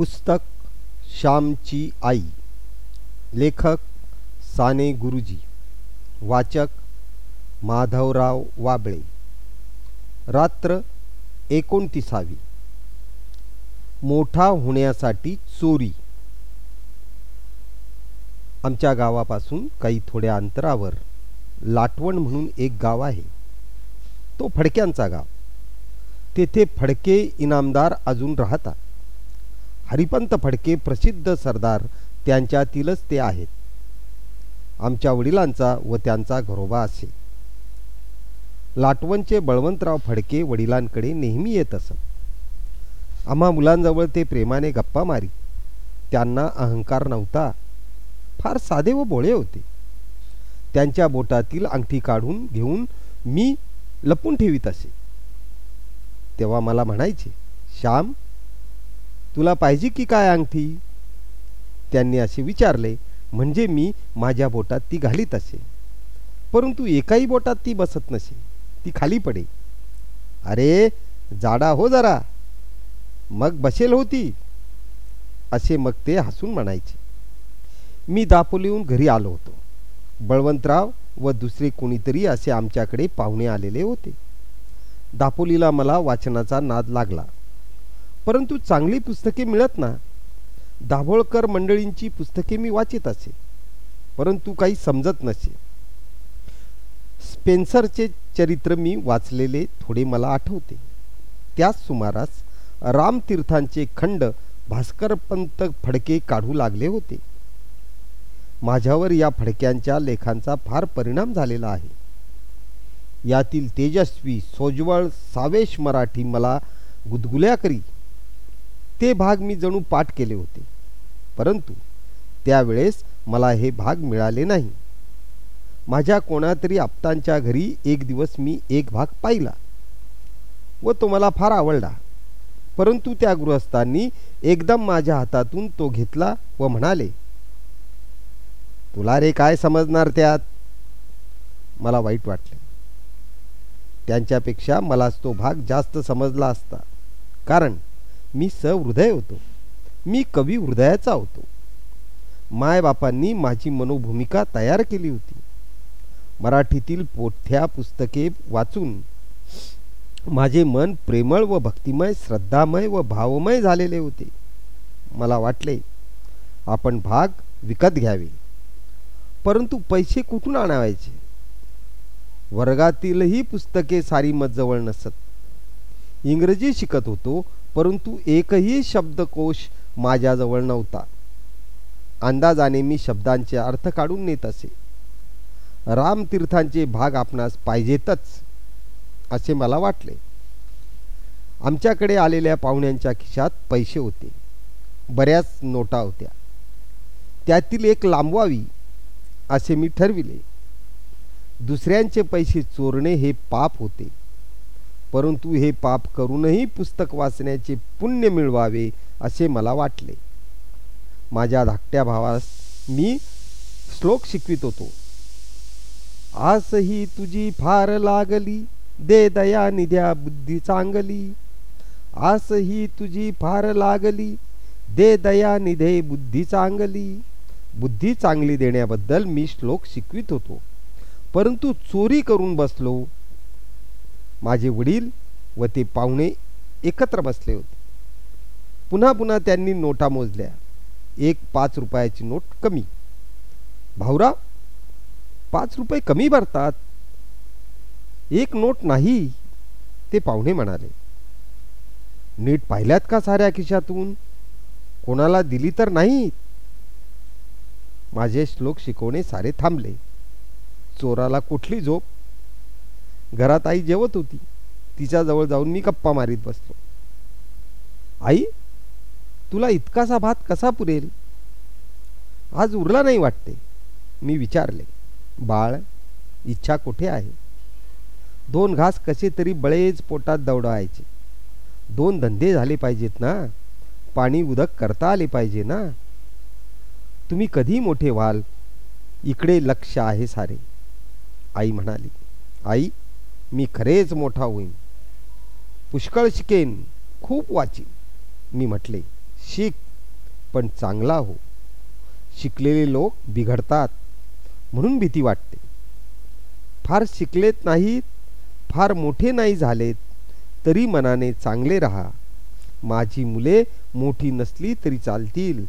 पुस्तक श्यामची आई. लेखक साने गुरुजी. वाचक माधवराव वाबळे. रात्र एकोणतीसावी. मोठा होण्यासाठी चोरी. आमच्या गावापासून काही थोड्या अंतरावर लाटवण म्हणून एक गाव आहे. तो फडक्यांचा गाव. तेथे फडके इनामदार अजून राहतात. हरिपंत फडके प्रसिद्ध सरदार त्यांच्यातीलच ते आहेत. आमच्या वडिलांचा व त्यांचा घरोबा असे. लाटवणचे बळवंतराव फडके वडिलांकडे नेहमी येत असत. आम्हा मुलांजवळ ते प्रेमाने गप्पा मारी. त्यांना अहंकार नव्हता. फार साधे व बोळे होते. त्यांच्या बोटातील अंगठी काढून घेऊन मी लपून ठेवीत असे. तेव्हा मला म्हणायचे श्याम तुला पाहिजे की काय अंगठी? त्यांनी असे विचारले म्हणजे मी माझ्या बोटात ती घालीत असे. परंतु एकाही बोटात ती बसत नसे ती खाली पडे. अरे जाडा हो जरा. मग बसेल होती. असे मग ते हसून म्हणायचे. मी दापोलीहून घरी आलो होतो. बळवंतराव व दुसरे कोणीतरी असे आमच्याकडे पाहुणे आलेले होते. दापोलीला मला वाचनाचा नाद लागला. परंतु चांगली पुस्तके मिळत ना दाभोळकर मंडळींची पुस्तके मी वाचित असे परंतु काही समजत नसे. स्पेन्सरचे चरित्र मी वाचलेले थोडे मला आठवते. त्याच सुमारास रामतीर्थांचे खंड भास्करपंत फडके काढू लागले होते. माझ्यावर या फडक्यांच्या लेखांचा फार परिणाम झालेला आहे. यातील तेजस्वी सोज्वळ सावेश मराठी मला गुदगुल्या करी ते भाग मी जणू पाठ केले होते. परंतु त्यावेळेस मला हे भाग मिळाले नाही. माझ्या कोणातरी आप्तांच्या घरी एक दिवस मी एक भाग पाहिला व तो मला फार आवडला. परंतु त्या गृहस्थांनी एकदम माझ्या हातातून तो घेतला व म्हणाले तुला रे काय समजणार त्यात? मला वाईट वाटले. त्यांच्यापेक्षा मलाच तो भाग जास्त समजला असता. कारण मी सहृदय होतो. मी कवी हृदयाचा होतो. मायबापांनी माझी मनोभूमिका तयार केली होती. मराठीतील पोथ्या पुस्तके वाचून माझे मन प्रेमळ व भक्तिमय श्रद्धामय व भावमय झालेले होते. मला वाटले आपण भाग विकत घ्यावे. परंतु पैसे कुठून आणावायचे वर्गातीलही पुस्तके सारी मजवळ नसत. इंग्रजी शिकत होतो परंतु एकही शब्दकोश माझ्याजवळ नव्हता. अंदाजाने मी शब्दांचे अर्थ काढून नेत असे. रामतीर्थांचे भाग आपणास पाहिजेतच असे मला वाटले. आमच्याकडे आलेल्या पाहुण्यांच्या खिशात पैसे होते. बऱ्याच नोटा होत्या. त्यातील एक लांबवावी असे मी ठरविले. दुसऱ्यांचे पैसे चोरणे हे पाप होते. परंतु हे पाप करूनही पुस्तक वाचण्याचे पुण्य मिळवावे असे मला वाटले. माझ्या धाकट्या भावास मी श्लोक शिकवित होतो. आसही तुझी फार लागली दे दया निध्या बुद्धी चांगली. आसही तुझी फार लागली दे दया निधे बुद्धी चांगली. बुद्धी चांगली देण्याबद्दल मी श्लोक शिकवित होतो. परंतु चोरी करून बसलो माझे वडील व ते पाहुणे एकत्र बसले होते. पुन्हा पुन्हा त्यांनी नोटा मोजल्या. एक पाच रुपयाची नोट कमी. भाऊरा पाच रुपये कमी भरतात. एक नोट नाही ते पाहुणे म्हणाले. नीट पाहिल्यात का साऱ्या खिशातून? कोणाला दिली तर नाही माझे श्लोक शिकवणे सारे थांबले. चोराला कुठली झोप? घरात आई जेवत होती. तिच्याजवळ जाऊन मी गप्पा मारीत बसतो आई तुला इतकासा भात कसा पुरेल? आज उरला नाही वाटते. मी विचारले. बाळ इच्छा कुठे आहे? दोन घास कसे तरी बळेच पोटात दौडायचे. दोन धंदे झाले पाहिजेत ना? पाणी उदक करता आले पाहिजे ना? तुम्ही कधी मोठे व्हाल? इकडे लक्ष आहे सारे. आई म्हणाली. आई मी खरेच मोठा होईन. पुष्कळ शिकेन खूप वाचीन. मी म्हटले शिक पण चांगला हो. शिकलेले लोक बिघडतात म्हणून भीती वाटते. फार शिकलेत नाहीत फार मोठे नाही झालेत तरी मनाने चांगले राहा. माझी मुले मोठी नसली तरी चालतील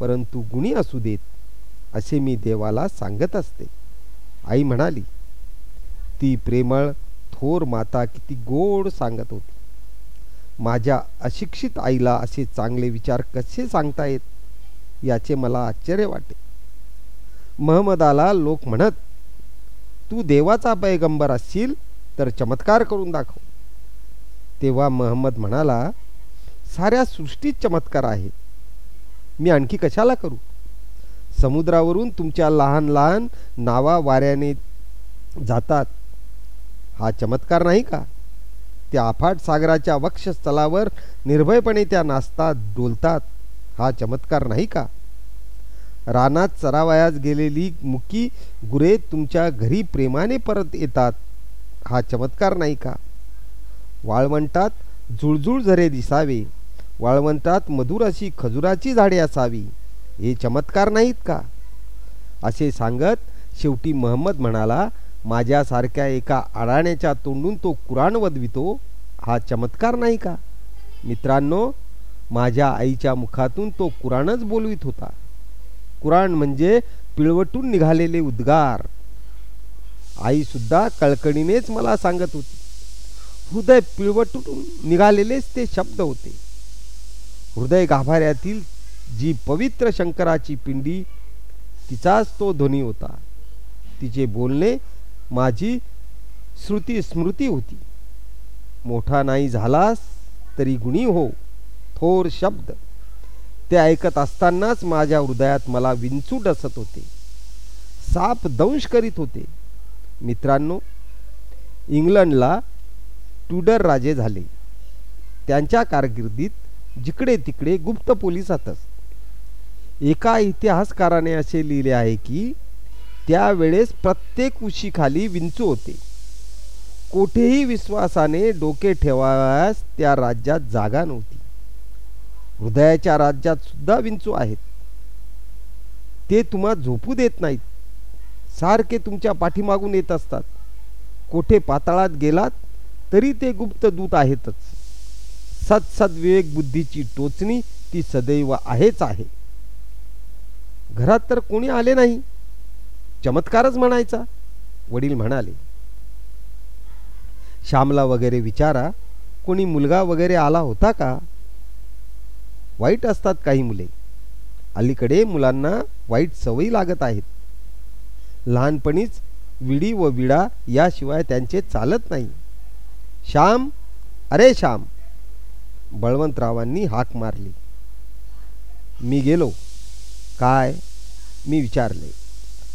परंतु गुणी असू देत असे मी देवाला सांगत असते. आई म्हणाली ती प्रेमळ थोर माता किती गोड सांगत होती. माझ्या अशिक्षित आईला असे चांगले विचार कसे सांगता येत? याचे मला आश्चर्य वाटे. महमदाला लोक म्हणत तू देवाचा पैगंबर असशील तर चमत्कार करून दाखव. तेव्हा महम्मद म्हणाला साऱ्या सृष्टीत चमत्कार आहेत मी आणखी कशाला करू? समुद्रावरून तुमच्या लहान लहान नावा वाऱ्याने जातात. हा चमत्कार नाही का? त्या अफाट सागराच्या वक्षस्थलावर निर्भयपणे त्या नाचतात डोलतात. हा चमत्कार नाही का? रानात चरावयास गेलेली मुकी गुरे तुमच्या घरी प्रेमाने परत येतात. हा चमत्कार नाही का? वाळवंटात जुळजुळ झरे दिसावे. वाळवंटात मधुर अशी खजुराची झाडे असावी. हे चमत्कार नाहीत का? असे सांगत शेवटी महम्मद म्हणाला माझ्यासारख्या एका अडाण्याच्या तोंडून तो कुराण वदवितो हा चमत्कार नाही का? मित्रांनो माझ्या आईच्या मुखातून तो कुराणच बोलवित होता. कुराण म्हणजे पिळवटून निघालेले उद्गार. आई सुद्धा कळकणीनेच मला सांगत होती. हृदय पिळवटून निघालेलेच ते शब्द होते. हृदय गाभाऱ्यातील जी पवित्र शंकराची पिंडी तिचाच तो ध्वनी होता. तिचे बोलणे माझी श्रुती स्मृती होती. मोठा नाही झालास तरी गुणी हो थोर शब्द. ते ऐकत असतानाच माझ्या हृदयात मला विंचूट असत होते. साप दंश करीत होते. मित्रांनो इंग्लंडला टुडर राजे झाले. त्यांच्या कारकिर्दीत जिकडे तिकडे गुप्त पोलिसातच. एका इतिहासकाराने असे लिहिले आहे की त्यावेळेस प्रत्येक उशीखाली विंचू होते. कोठेही विश्वासाने डोके ठेवाव्यास त्या राज्यात जागा नव्हती. हृदयाच्या राज्यात सुद्धा विंचू आहेत. ते तुम्हा झोपू देत नाहीत. सारखे तुमच्या पाठीमागून येत असतात. कोठे पाताळात गेलात तरी ते गुप्त दूत आहेतच. सत विवेक बुद्धीची टोचणी ती सदैव आहेच आहे. घरात तर कोणी आले नाही. चमत्कारच म्हणायचा. वडील म्हणाले श्यामला वगैरे विचारा कोणी मुलगा वगैरे आला होता का? वाईट असतात काही मुले. अलीकडे मुलांना वाईट सवयी लागत आहेत. लहानपणीच विडी व विडा याशिवाय त्यांचे चालत नाही. श्याम अरे श्याम. बळवंतरावांनी हाक मारली. मी गेलो. काय? मी विचारले.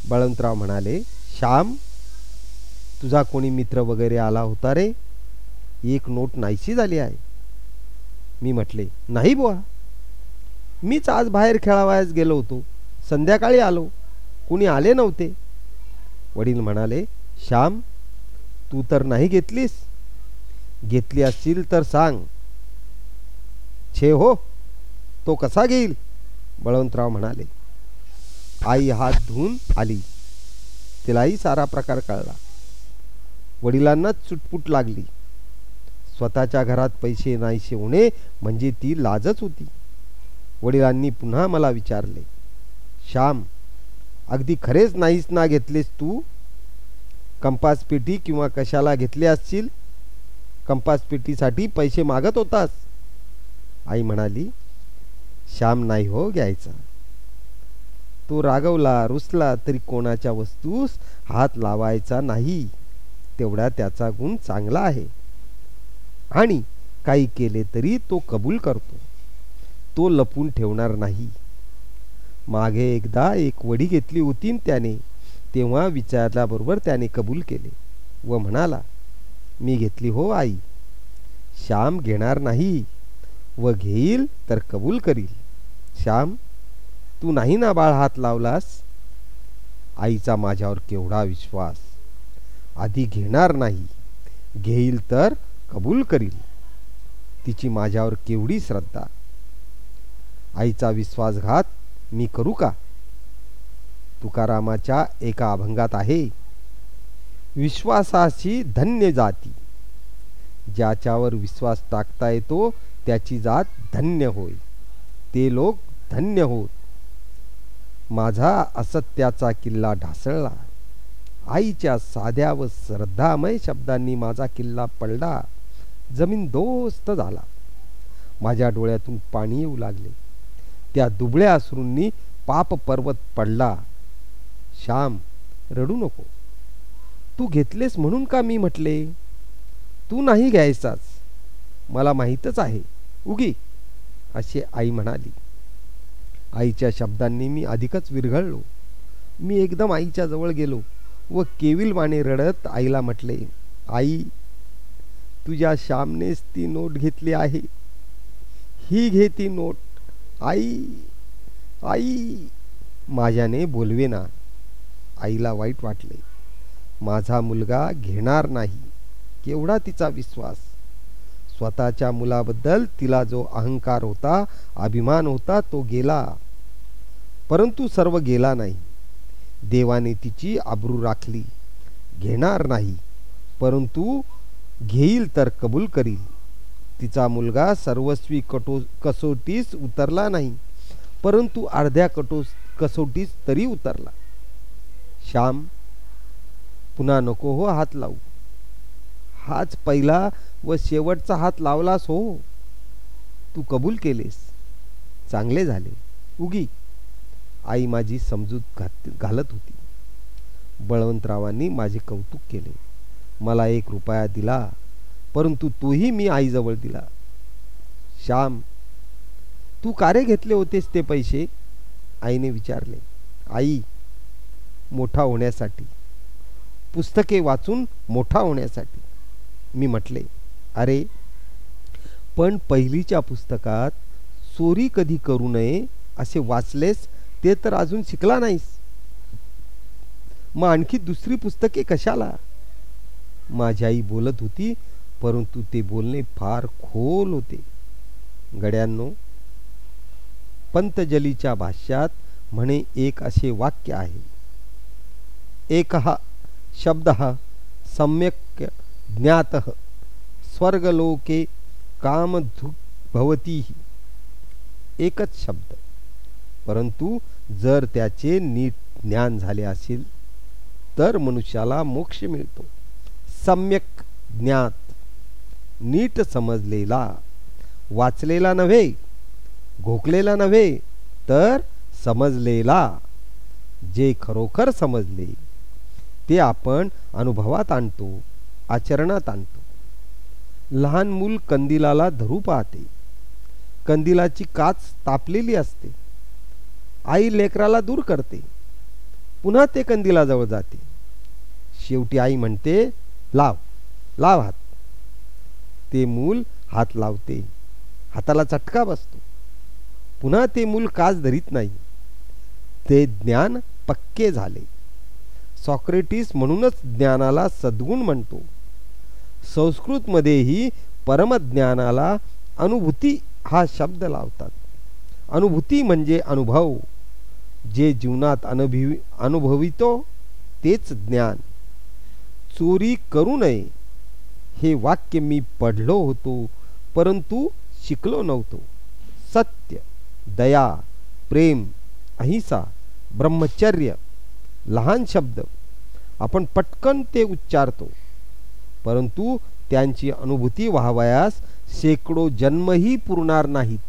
बळवंतराव म्हणाले श्याम तुझा कोणी मित्र वगैरे आला होता रे? एक नोट नाहीशी झाली आहे. मी म्हटले नाही बुवा. मीच आज बाहेर खेळावयास गेलो होतो. संध्याकाळी आलो. कुणी आले नव्हते. वडील म्हणाले श्याम तू तर नाही घेतलीस? घेतली असतील तर सांग. छे हो तो कसा घेईल? बळवंतराव म्हणाले आई हात धुवून आली. तिलाही सारा प्रकार कळला. वडिलांनाच चुटपुट लागली. स्वतःच्या घरात पैसे नाहीसे होणे म्हणजे ती लाजच होती. वडिलांनी पुन्हा मला विचारले श्याम अगदी खरेच नाहीस ना घेतलेस तू? कंपास पेटी किंवा कशाला घेतले असतील कंपास पेटीसाठी पैसे मागत होतास. आई म्हणाली श्याम नाही हो घ्यायचा. तो रागवला रुसला तरी कोणाच्या वस्तूस हात लावायचा नाही. तेवढा त्याचा गुण चांगला आहे. आणि काही केले तरी तो कबूल करतो. तो लपून ठेवणार नाही. मागे एकदा एक वडी घेतली होती त्याने तेव्हा विचारल्याबरोबर त्याने कबूल केले व म्हणाला मी घेतली हो आई. श्याम घेणार नाही व घेईल तर कबूल करील. श्याम तू नाही ना बाळ हात लावलास? आईचा माझ्यावर केवढा विश्वास? आधी घेणार नाही. घेईल तर कबूल करील. तिची माझ्यावर केवढी श्रद्धा? आईचा विश्वासघात मी करू का? तुकारामाच्या एका अभंगात आहे विश्वासाची धन्य जाती. ज्याच्यावर विश्वास टाकता येतो त्याची जात धन्य होय. ते लोक धन्य होत. माझा असत्याचा किल्ला ढासळला. आईच्या साध्या व श्रद्धामय शब्दांनी माझा किल्ला पडला. जमीन दोस्त झाला. माझ्या डोळ्यातून पाणी येऊ लागले. त्या दुबळ्या अश्रूंनी पाप पर्वत पडला. श्याम रडू नको. तू घेतलेस म्हणून का मी म्हटले? तू नाही घ्यायचाच मला माहीतच आहे. उगी असे आई म्हणाली. आईच्या शब्दांनी मी अधिकच विरघळलो. मी एकदम आईच्या जवळ गेलो व केविलवाणे रडत आईला म्हटले आई तुझ्या श्यामनेच ती नोट घेतली आहे. ही घे ती नोट. आई आई. माझ्याने बोलवेना. आईला वाईट वाटले. माझा मुलगा घेणार नाही. केवढा तिचा विश्वास? स्वतःच्या मुलाबद्दल तिला जो अहंकार होता अभिमान होता तो गेला. परंतु सर्व गेला नाही. देवाने तिची आबरू राखली. घेणार नाही. परंतु घेईल तर कबूल करील. तिचा मुलगा सर्वस्वी कटो कसोटीस उतरला नाही. परंतु अर्ध्या कटो कसोटीस तरी उतरला. श्याम पुन्हा नको हो हात लावू. हाच पहिला व शेवटचा हात लावलास हो. तू कबूल केलेस. चांगले झाले. उगी. आई माझी समजूत घात घालत होती. बळवंतरावांनी माझे कौतुक केले. मला एक रुपया दिला परंतु तोही मी आईजवळ दिला. श्याम तू कारे घेतले होतेस ते पैसे? आईने विचारले. आई मोठा होण्यासाठी. पुस्तके वाचून मोठा होण्यासाठी. मी म्हटले अरे पण पहिलीच्या पुस्तकात चोरी कधी करू नये असे वाचलेस ते तर अजून शिकला नाहीस. मग आणखी दुसरी पुस्तके कशाला? माझी आई बोलत होती परंतु ते बोलणे फार खोल होते. गड्यांनो पंतजलीच्या भाष्यात म्हणे एक असे वाक्य आहे. एक हा शब्द सम्यक ज्ञात। स्वर्गलोके कामधुभवती एकच शब्द. परंतु जर त्याचे नीट ज्ञान झाले असेल तर मनुष्याला मोक्ष मिळतो. सम्यक ज्ञात नीट समजलेला वाचलेला नव्हे घोकलेला नव्हे तर समजलेला. जे खरोखर समजले ते आपण अनुभवात आणतो आचरणात आणतो. लहान मूल कंदिलाला धरू पाहते. कंदिलाची काच तापलेली असते. आई लेकराला दूर करते. पुन्हा ते कंदिलाजवळ जाते. शेवटी आई म्हणते लाव लाव हात. ते मूल हात लावते. हाताला चटका बसतो. पुन्हा ते मूल काच धरीत नाही. ते ज्ञान पक्के झाले. सॉक्रेटिस म्हणूनच ज्ञानाला सद्गुण म्हणतो. संस्कृतमध्येही परमज्ञानाला अनुभूती हा शब्द लावतात. अनुभूती म्हणजे अनुभव. जे जीवनात अनुभवी अनुभवितो तेच ज्ञान. चोरी करू नये. हे वाक्य मी पढलो होतो परंतु शिकलो नव्हतो. सत्य दया प्रेम अहिंसा ब्रह्मचर्य लहान शब्द. आपण पटकन ते उच्चारतो. परंतु त्यांची अनुभूती व्हावयास शेकडो जन्मही पुरणार नाहीत.